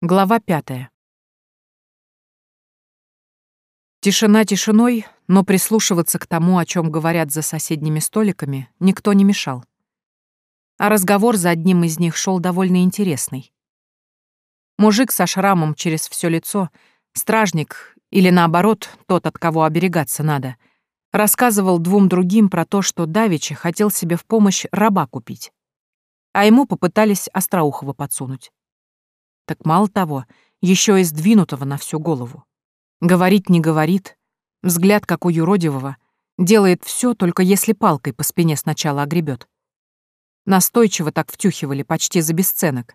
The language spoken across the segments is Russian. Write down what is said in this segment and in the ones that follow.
Глава пятая. Тишина тишиной, но прислушиваться к тому, о чем говорят за соседними столиками, никто не мешал. А разговор за одним из них шел довольно интересный. Мужик со шрамом через все лицо, стражник или, наоборот, тот, от кого оберегаться надо, рассказывал двум другим про то, что Давичи хотел себе в помощь раба купить. А ему попытались Остроухова подсунуть. Так мало того, еще и сдвинутого на всю голову. Говорить не говорит, взгляд, как у юродивого, делает все, только если палкой по спине сначала огребет. Настойчиво так втюхивали, почти за бесценок.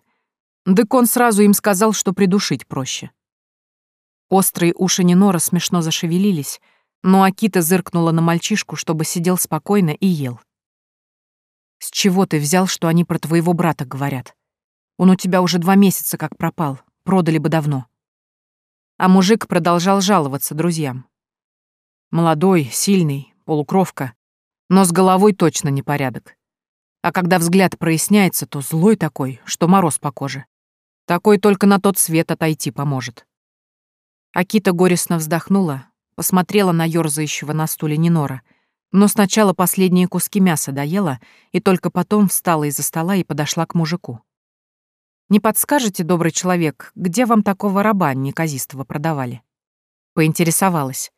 Дык он сразу им сказал, что придушить проще. Острые уши Нинора смешно зашевелились, но Акита зыркнула на мальчишку, чтобы сидел спокойно и ел. «С чего ты взял, что они про твоего брата говорят?» Он у тебя уже два месяца как пропал, продали бы давно. А мужик продолжал жаловаться друзьям. Молодой, сильный, полукровка, но с головой точно непорядок. А когда взгляд проясняется, то злой такой, что мороз по коже. Такой только на тот свет отойти поможет. Акита горестно вздохнула, посмотрела на ёрзающего на стуле Нинора, но сначала последние куски мяса доела и только потом встала из-за стола и подошла к мужику. Не подскажете, добрый человек, где вам такого раба неказистого продавали?» Поинтересовалась.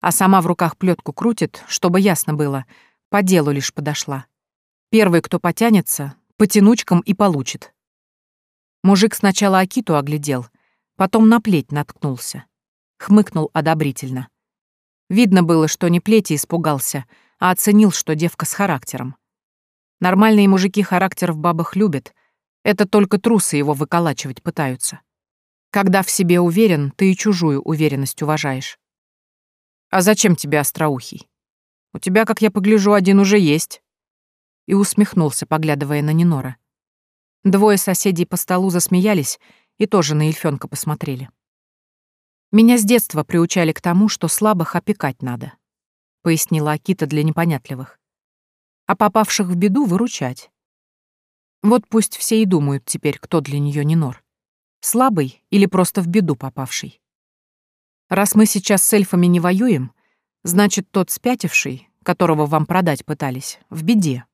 А сама в руках плетку крутит, чтобы ясно было, по делу лишь подошла. Первый, кто потянется, потянучкам и получит. Мужик сначала Акиту оглядел, потом на плеть наткнулся. Хмыкнул одобрительно. Видно было, что не плети испугался, а оценил, что девка с характером. Нормальные мужики характер в бабах любят — это только трусы его выколачивать пытаются. Когда в себе уверен, ты и чужую уверенность уважаешь. А зачем тебе остроухий? У тебя, как я погляжу, один уже есть. И усмехнулся, поглядывая на Нинора. Двое соседей по столу засмеялись и тоже на эльфёнка посмотрели. Меня с детства приучали к тому, что слабых опекать надо, пояснила Акита для непонятливых. А попавших в беду выручать. Вот пусть все и думают теперь, кто для нее не нор. Слабый или просто в беду попавший. Раз мы сейчас с эльфами не воюем, значит, тот спятивший, которого вам продать пытались, в беде.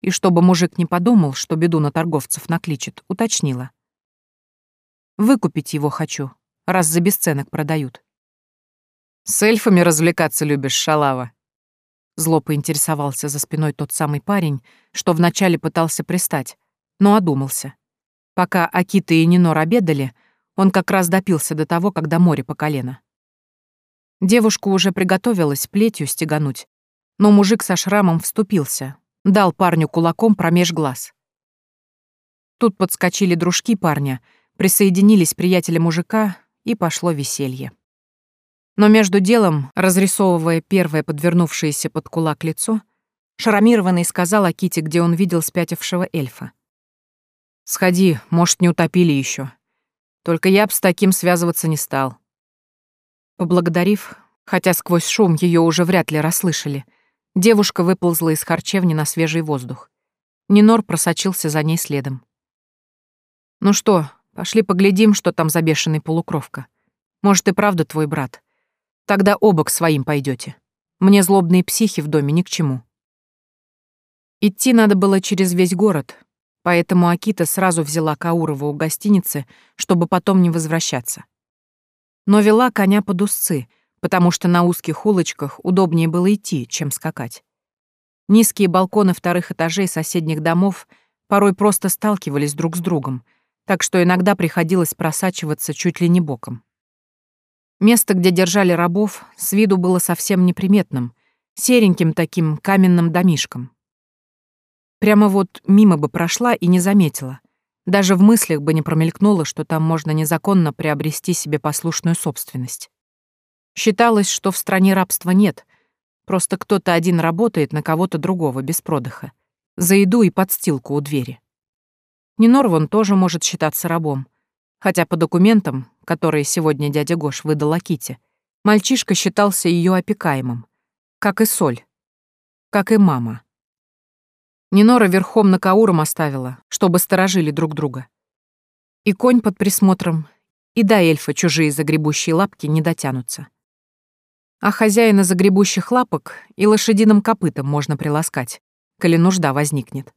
И чтобы мужик не подумал, что беду на торговцев накличет, уточнила. Выкупить его хочу, раз за бесценок продают. С эльфами развлекаться любишь, шалава, Зло поинтересовался за спиной тот самый парень, что вначале пытался пристать, но одумался. Пока Акита и Нинор обедали, он как раз допился до того, когда море по колено. Девушка уже приготовилась плетью стегануть, но мужик со шрамом вступился, дал парню кулаком промеж глаз. Тут подскочили дружки парня, присоединились приятели мужика, и пошло веселье. Но между делом, разрисовывая первое подвернувшееся под кулак лицо, Шарамированный сказал Аките, где он видел спятившего эльфа. «Сходи, может, не утопили еще. Только я б с таким связываться не стал». Поблагодарив, хотя сквозь шум ее уже вряд ли расслышали, девушка выползла из харчевни на свежий воздух. Нинор просочился за ней следом. «Ну что, пошли поглядим, что там за бешеный полукровка. Может, и правда твой брат. Тогда оба к своим пойдете. Мне злобные психи в доме ни к чему. Идти надо было через весь город, поэтому Акита сразу взяла Каурова у гостиницы, чтобы потом не возвращаться. Но вела коня под узцы, потому что на узких улочках удобнее было идти, чем скакать. Низкие балконы вторых этажей соседних домов порой просто сталкивались друг с другом, так что иногда приходилось просачиваться чуть ли не боком. Место, где держали рабов, с виду было совсем неприметным, сереньким таким каменным домишком. Прямо вот мимо бы прошла и не заметила. Даже в мыслях бы не промелькнуло, что там можно незаконно приобрести себе послушную собственность. Считалось, что в стране рабства нет, просто кто-то один работает на кого-то другого без продыха, за еду и подстилку у двери. Нинор вон тоже может считаться рабом, хотя по документам, которые сегодня дядя Гош выдал Аките, мальчишка считался ее опекаемым, как и Соль, как и мама. Нинора верхом на Кауром оставила, чтобы сторожили друг друга. И конь под присмотром, и до эльфа чужие загребущие лапки не дотянутся. А хозяина загребущих лапок и лошадиным копытом можно приласкать, коли нужда возникнет.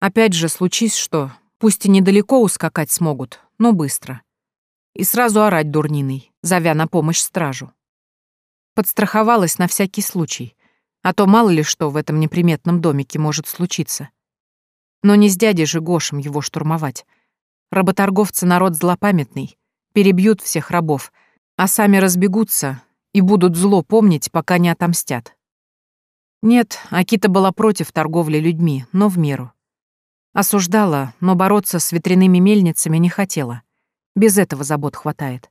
Опять же, случись что, пусть и недалеко ускакать смогут, но быстро. И сразу орать дурниной, зовя на помощь стражу. Подстраховалась на всякий случай, а то мало ли что в этом неприметном домике может случиться. Но не с дядей же Гошем его штурмовать. Работорговцы народ злопамятный, перебьют всех рабов, а сами разбегутся и будут зло помнить, пока не отомстят. Нет, Акита была против торговли людьми, но в меру. Осуждала, но бороться с ветряными мельницами не хотела. Без этого забот хватает.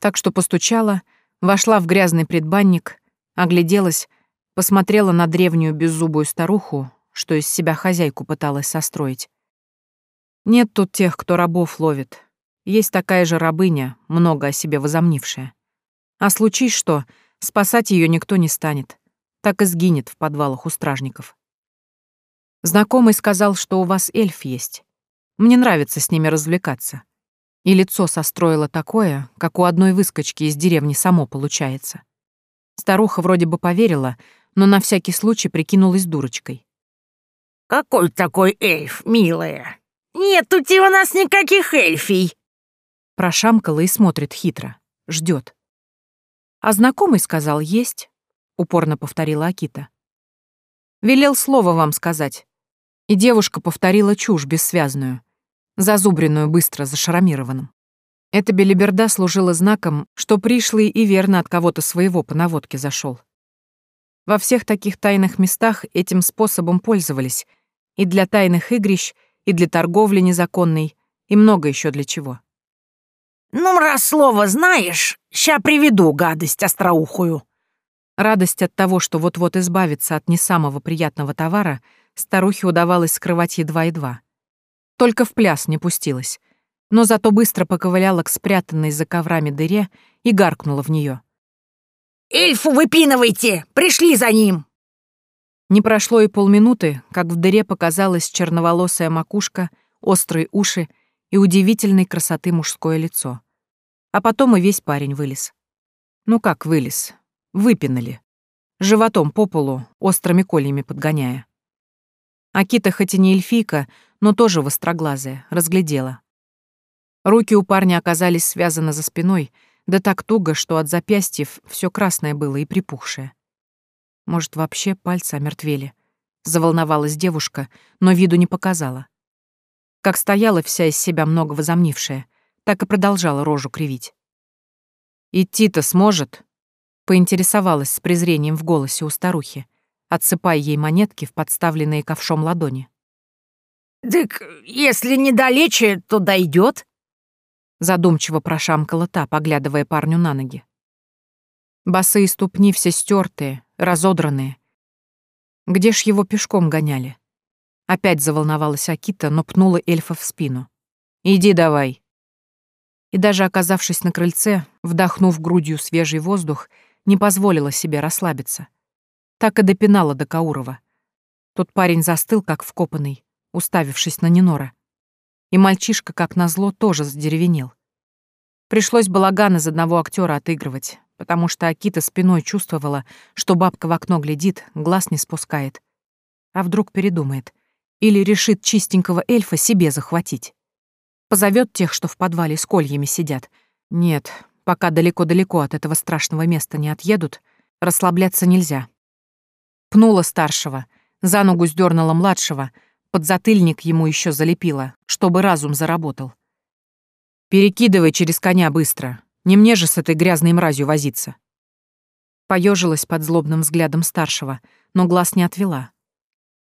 Так что постучала, вошла в грязный предбанник, огляделась, посмотрела на древнюю беззубую старуху, что из себя хозяйку пыталась состроить. Нет тут тех, кто рабов ловит. Есть такая же рабыня, много о себе возомнившая. А случись что, спасать ее никто не станет. Так и сгинет в подвалах у стражников. Знакомый сказал, что у вас эльф есть. Мне нравится с ними развлекаться. И лицо состроило такое, как у одной выскочки из деревни само получается. Старуха вроде бы поверила, но на всякий случай прикинулась дурочкой. «Какой такой эльф, милая? Нет тут у нас никаких эльфий!» Прошамкала и смотрит хитро, ждет. А знакомый сказал «есть», — упорно повторила Акита. Велел слово вам сказать, и девушка повторила чушь бессвязную, зазубренную быстро зашрамированным. Эта белиберда служила знаком, что пришлый и верно от кого-то своего по наводке зашел. Во всех таких тайных местах этим способом пользовались, и для тайных игрищ, и для торговли незаконной, и много еще для чего. «Ну, раз слово знаешь, ща приведу гадость остроухую». Радость от того, что вот-вот избавиться от не самого приятного товара — старухе удавалось скрывать едва-едва. Только в пляс не пустилась, но зато быстро поковыляла к спрятанной за коврами дыре и гаркнула в нее. «Эльфу выпинывайте! Пришли за ним!» Не прошло и полминуты, как в дыре показалась черноволосая макушка, острые уши и удивительной красоты мужское лицо. А потом и весь парень вылез. Ну как вылез? Выпинали. Животом по полу, острыми кольями подгоняя. Акита хоть и не эльфийка, но тоже востроглазая, разглядела. Руки у парня оказались связаны за спиной, да так туго, что от запястьев все красное было и припухшее. Может, вообще пальцы омертвели. Заволновалась девушка, но виду не показала. Как стояла вся из себя много возомнившая, так и продолжала рожу кривить. «Идти-то сможет?» — поинтересовалась с презрением в голосе у старухи отсыпая ей монетки в подставленные ковшом ладони. «Так если недалече, то дойдет. Задумчиво прошамкала та, поглядывая парню на ноги. Босые ступни все стертые, разодранные. Где ж его пешком гоняли? Опять заволновалась Акита, но пнула эльфа в спину. «Иди давай». И даже оказавшись на крыльце, вдохнув грудью свежий воздух, не позволила себе расслабиться так и допинала до Каурова. Тот парень застыл, как вкопанный, уставившись на Нинора. И мальчишка, как назло, тоже задеревенел. Пришлось балаган из одного актера отыгрывать, потому что Акита спиной чувствовала, что бабка в окно глядит, глаз не спускает. А вдруг передумает. Или решит чистенького эльфа себе захватить. Позовет тех, что в подвале с кольями сидят. Нет, пока далеко-далеко от этого страшного места не отъедут, расслабляться нельзя. Пнула старшего, за ногу сдернула младшего, подзатыльник ему еще залепила, чтобы разум заработал. «Перекидывай через коня быстро. Не мне же с этой грязной мразью возиться». Поежилась под злобным взглядом старшего, но глаз не отвела.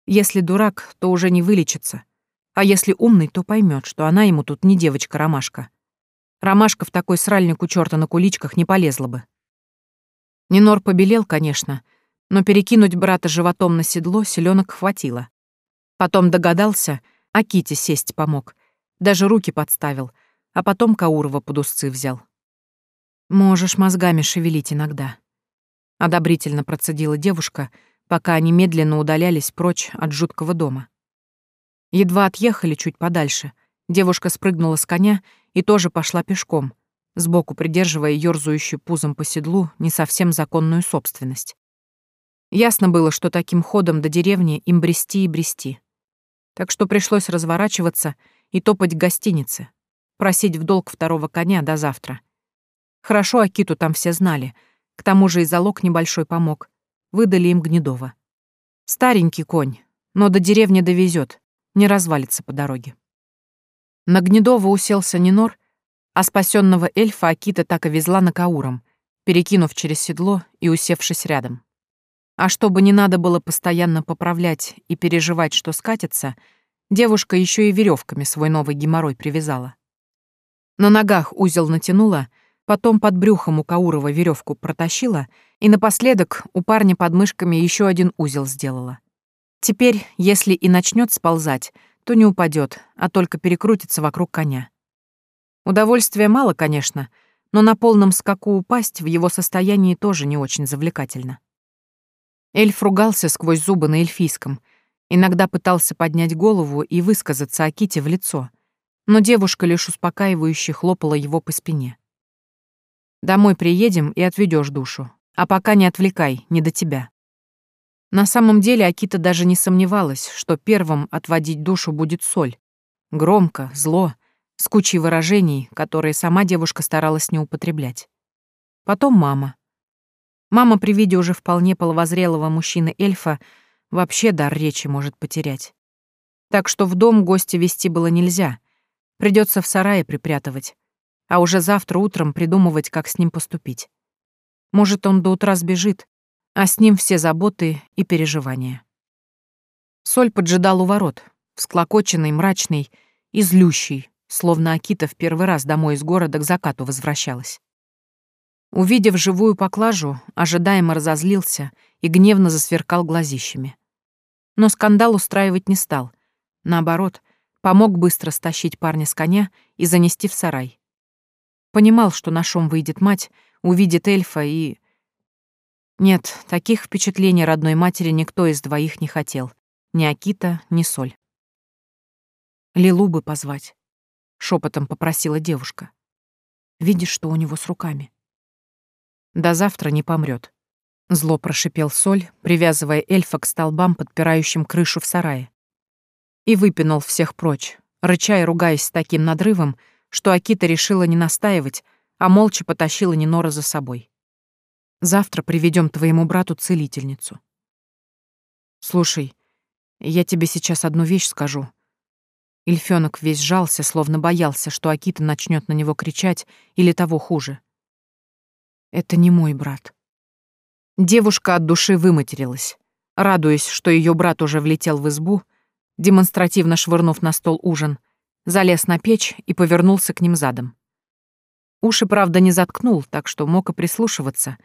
Если дурак, то уже не вылечится. А если умный, то поймет, что она ему тут не девочка-ромашка. Ромашка в такой сральник у черта на куличках не полезла бы. Нинор побелел, конечно, но перекинуть брата животом на седло селенок хватило. Потом догадался, а Кити сесть помог. Даже руки подставил, а потом Каурова под узцы взял. «Можешь мозгами шевелить иногда», — одобрительно процедила девушка, пока они медленно удалялись прочь от жуткого дома. Едва отъехали чуть подальше, девушка спрыгнула с коня и тоже пошла пешком, сбоку придерживая ёрзающую пузом по седлу не совсем законную собственность. Ясно было, что таким ходом до деревни им брести и брести. Так что пришлось разворачиваться и топать к гостинице, просить в долг второго коня до завтра. Хорошо Акиту там все знали, к тому же и залог небольшой помог. Выдали им Гнедова. Старенький конь, но до деревни довезет, не развалится по дороге. На Гнедова уселся Нинор, а спасенного эльфа Акита так и везла на Кауром, перекинув через седло и усевшись рядом. А чтобы не надо было постоянно поправлять и переживать, что скатится, девушка еще и веревками свой новый геморрой привязала. На ногах узел натянула, потом под брюхом у Каурова веревку протащила и напоследок у парня под мышками еще один узел сделала. Теперь, если и начнет сползать, то не упадет, а только перекрутится вокруг коня. Удовольствия мало, конечно, но на полном скаку упасть в его состоянии тоже не очень завлекательно. Эльф ругался сквозь зубы на эльфийском, иногда пытался поднять голову и высказаться Аките в лицо, но девушка лишь успокаивающе хлопала его по спине. «Домой приедем и отведешь душу, а пока не отвлекай, не до тебя». На самом деле Акита даже не сомневалась, что первым отводить душу будет соль. Громко, зло, с кучей выражений, которые сама девушка старалась не употреблять. Потом мама. Мама при виде уже вполне половозрелого мужчины-эльфа вообще дар речи может потерять. Так что в дом гостя вести было нельзя. Придется в сарае припрятывать. А уже завтра утром придумывать, как с ним поступить. Может, он до утра сбежит, а с ним все заботы и переживания. Соль поджидал у ворот, всклокоченный, мрачный и злющий, словно Акита в первый раз домой из города к закату возвращалась. Увидев живую поклажу, ожидаемо разозлился и гневно засверкал глазищами. Но скандал устраивать не стал. Наоборот, помог быстро стащить парня с коня и занести в сарай. Понимал, что на шум выйдет мать, увидит эльфа и... Нет, таких впечатлений родной матери никто из двоих не хотел. Ни Акита, ни Соль. Лилу бы позвать шепотом попросила девушка. Видишь, что у него с руками? До завтра не помрет. Зло прошипел Соль, привязывая эльфа к столбам, подпирающим крышу в сарае. И выпинул всех прочь, рыча и ругаясь с таким надрывом, что Акита решила не настаивать, а молча потащила Нинора за собой. Завтра приведем твоему брату целительницу. Слушай, я тебе сейчас одну вещь скажу. Ильфёнок весь жался, словно боялся, что Акита начнет на него кричать или того хуже. «Это не мой брат». Девушка от души выматерилась, радуясь, что ее брат уже влетел в избу, демонстративно швырнув на стол ужин, залез на печь и повернулся к ним задом. Уши, правда, не заткнул, так что мог и прислушиваться,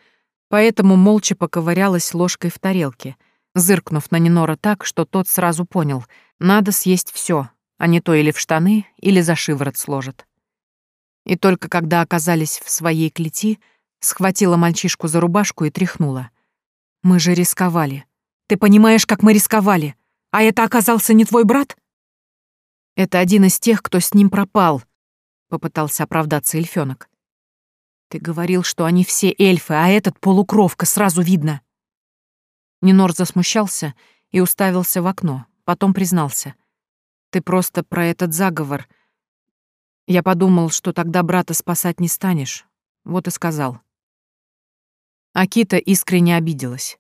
поэтому молча поковырялась ложкой в тарелке, зыркнув на Нинора так, что тот сразу понял — надо съесть все, а не то или в штаны, или за шиворот сложат. И только когда оказались в своей клети, схватила мальчишку за рубашку и тряхнула. «Мы же рисковали. Ты понимаешь, как мы рисковали? А это оказался не твой брат?» «Это один из тех, кто с ним пропал», — попытался оправдаться эльфёнок. «Ты говорил, что они все эльфы, а этот полукровка, сразу видно». Нинор засмущался и уставился в окно, потом признался — ты просто про этот заговор. Я подумал, что тогда брата спасать не станешь. Вот и сказал. Акита искренне обиделась.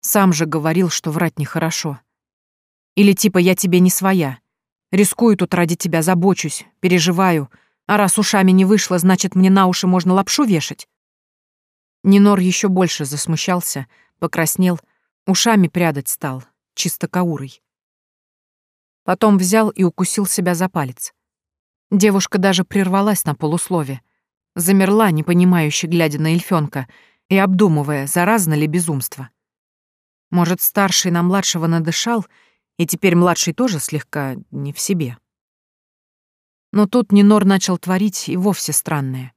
Сам же говорил, что врать нехорошо. Или типа я тебе не своя. Рискую тут ради тебя, забочусь, переживаю. А раз ушами не вышло, значит, мне на уши можно лапшу вешать? Нинор еще больше засмущался, покраснел, ушами прядать стал, чисто каурой. Потом взял и укусил себя за палец. Девушка даже прервалась на полуслове. Замерла, непонимающе глядя на эльфёнка и обдумывая, заразно ли безумство. Может, старший на младшего надышал, и теперь младший тоже слегка не в себе. Но тут Нинор начал творить и вовсе странное.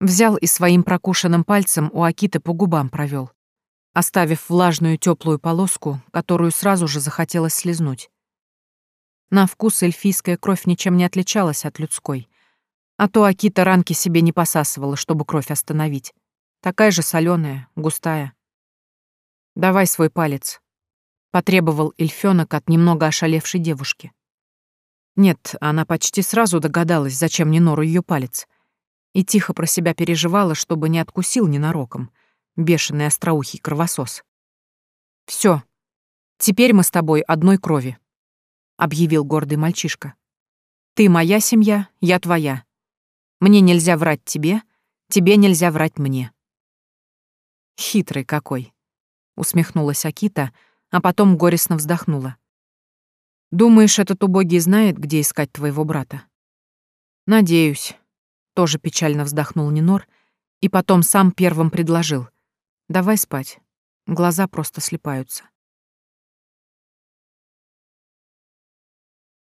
Взял и своим прокушенным пальцем у Акиты по губам провел, оставив влажную теплую полоску, которую сразу же захотелось слезнуть. На вкус эльфийская кровь ничем не отличалась от людской. А то Акита ранки себе не посасывала, чтобы кровь остановить. Такая же соленая, густая. «Давай свой палец», — потребовал эльфёнок от немного ошалевшей девушки. Нет, она почти сразу догадалась, зачем Нинору ее палец. И тихо про себя переживала, чтобы не откусил ненароком. Бешеный остроухий кровосос. Все, теперь мы с тобой одной крови объявил гордый мальчишка. Ты моя семья, я твоя. Мне нельзя врать тебе, тебе нельзя врать мне. Хитрый какой, усмехнулась Акита, а потом горестно вздохнула. Думаешь, этот убогий знает, где искать твоего брата? Надеюсь, тоже печально вздохнул Нинор и потом сам первым предложил: "Давай спать. Глаза просто слепаются".